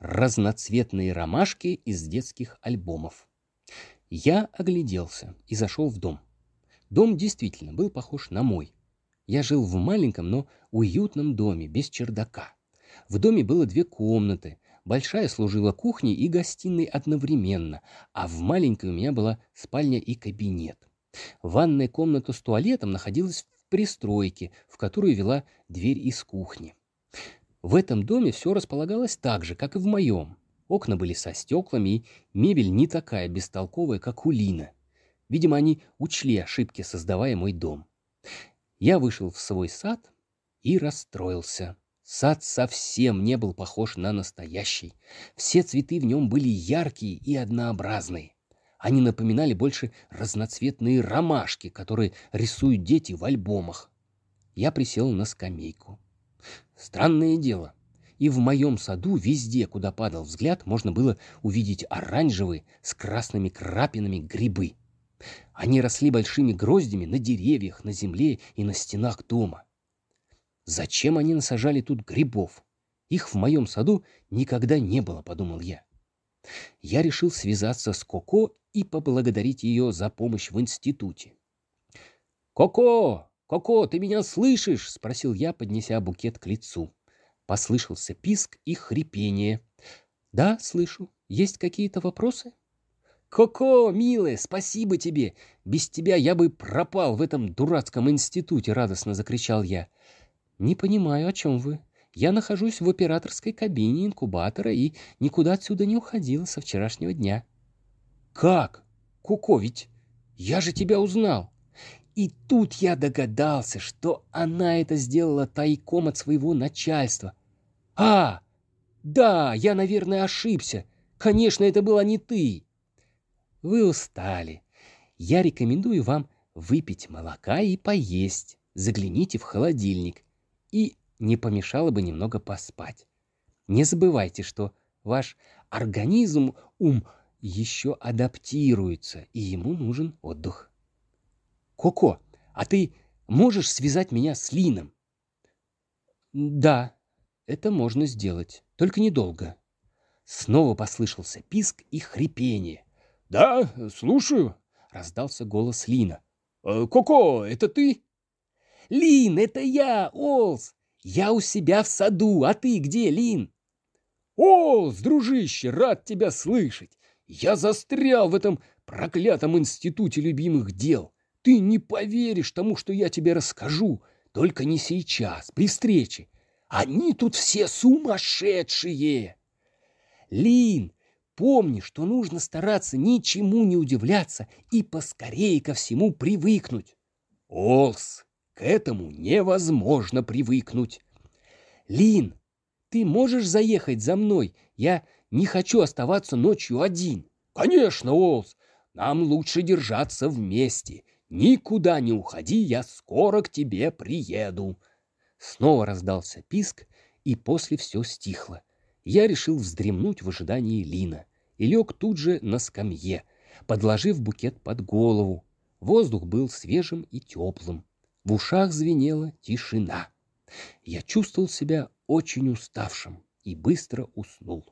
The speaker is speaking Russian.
разноцветные ромашки из детских альбомов. Я огляделся и зашел в дом. Дом действительно был похож на мой. Я жил в маленьком, но уютном доме, без чердака. В доме было две комнаты. Большая служила кухней и гостиной одновременно, а в маленькой у меня была спальня и кабинет. Ванная комната с туалетом находилась в пристройке, в которую вела дверь из кухни. В этом доме все располагалось так же, как и в моем. Окна были со стеклами, и мебель не такая бестолковая, как у Лина. Видимо, они учли ошибки, создавая мой дом. Я вышел в свой сад и расстроился. Сад совсем не был похож на настоящий. Все цветы в нем были яркие и однообразные. Они напоминали больше разноцветные ромашки, которые рисуют дети в альбомах. Я присел на скамейку. Странное дело. И в моем саду везде, куда падал взгляд, можно было увидеть оранжевые с красными крапинами грибы. Они росли большими гроздями на деревьях, на земле и на стенах дома. Зачем они насажали тут грибов? Их в моем саду никогда не было, подумал я. Я решил связаться с Коко и поблагодарить ее за помощь в институте. «Коко! Коко, ты меня слышишь?» — спросил я, поднеся букет к лицу. Послышался писк и хрипение. «Да, слышу. Есть какие-то вопросы?» «Коко, милая, спасибо тебе! Без тебя я бы пропал в этом дурацком институте!» — радостно закричал я. «Не понимаю, о чем вы. Я нахожусь в операторской кабине инкубатора и никуда отсюда не уходила со вчерашнего дня». «Как? Коко, ведь я же тебя узнал!» И тут я догадался, что она это сделала тайком от своего начальства. «А, да, я, наверное, ошибся. Конечно, это была не ты!» «Вы устали. Я рекомендую вам выпить молока и поесть. Загляните в холодильник и не помешало бы немного поспать. Не забывайте, что ваш организм, ум еще адаптируется, и ему нужен отдых. Коко, а ты можешь связать меня с Лином? Да, это можно сделать, только недолго. Снова послышался писк и хрипение. Да, слушаю, раздался голос Лина. «Э, Коко, это ты? Лин, это я, Олс. Я у себя в саду, а ты где, Лин? Олс, дружище, рад тебя слышать. Я застрял в этом проклятом институте любимых дел. Ты не поверишь тому, что я тебе расскажу. Только не сейчас, при встрече. Они тут все сумасшедшие. Лин, помни, что нужно стараться ничему не удивляться и поскорее ко всему привыкнуть. Олс, к этому невозможно привыкнуть. Лин, ты можешь заехать за мной? Я не хочу оставаться ночью один. Конечно, Олс, нам лучше держаться вместе. Никуда не уходи, я скоро к тебе приеду. Снова раздался писк, и после все стихло. Я решил вздремнуть в ожидании Лина и лег тут же на скамье, подложив букет под голову. Воздух был свежим и теплым. В ушах звенела тишина. Я чувствовал себя очень уставшим и быстро уснул.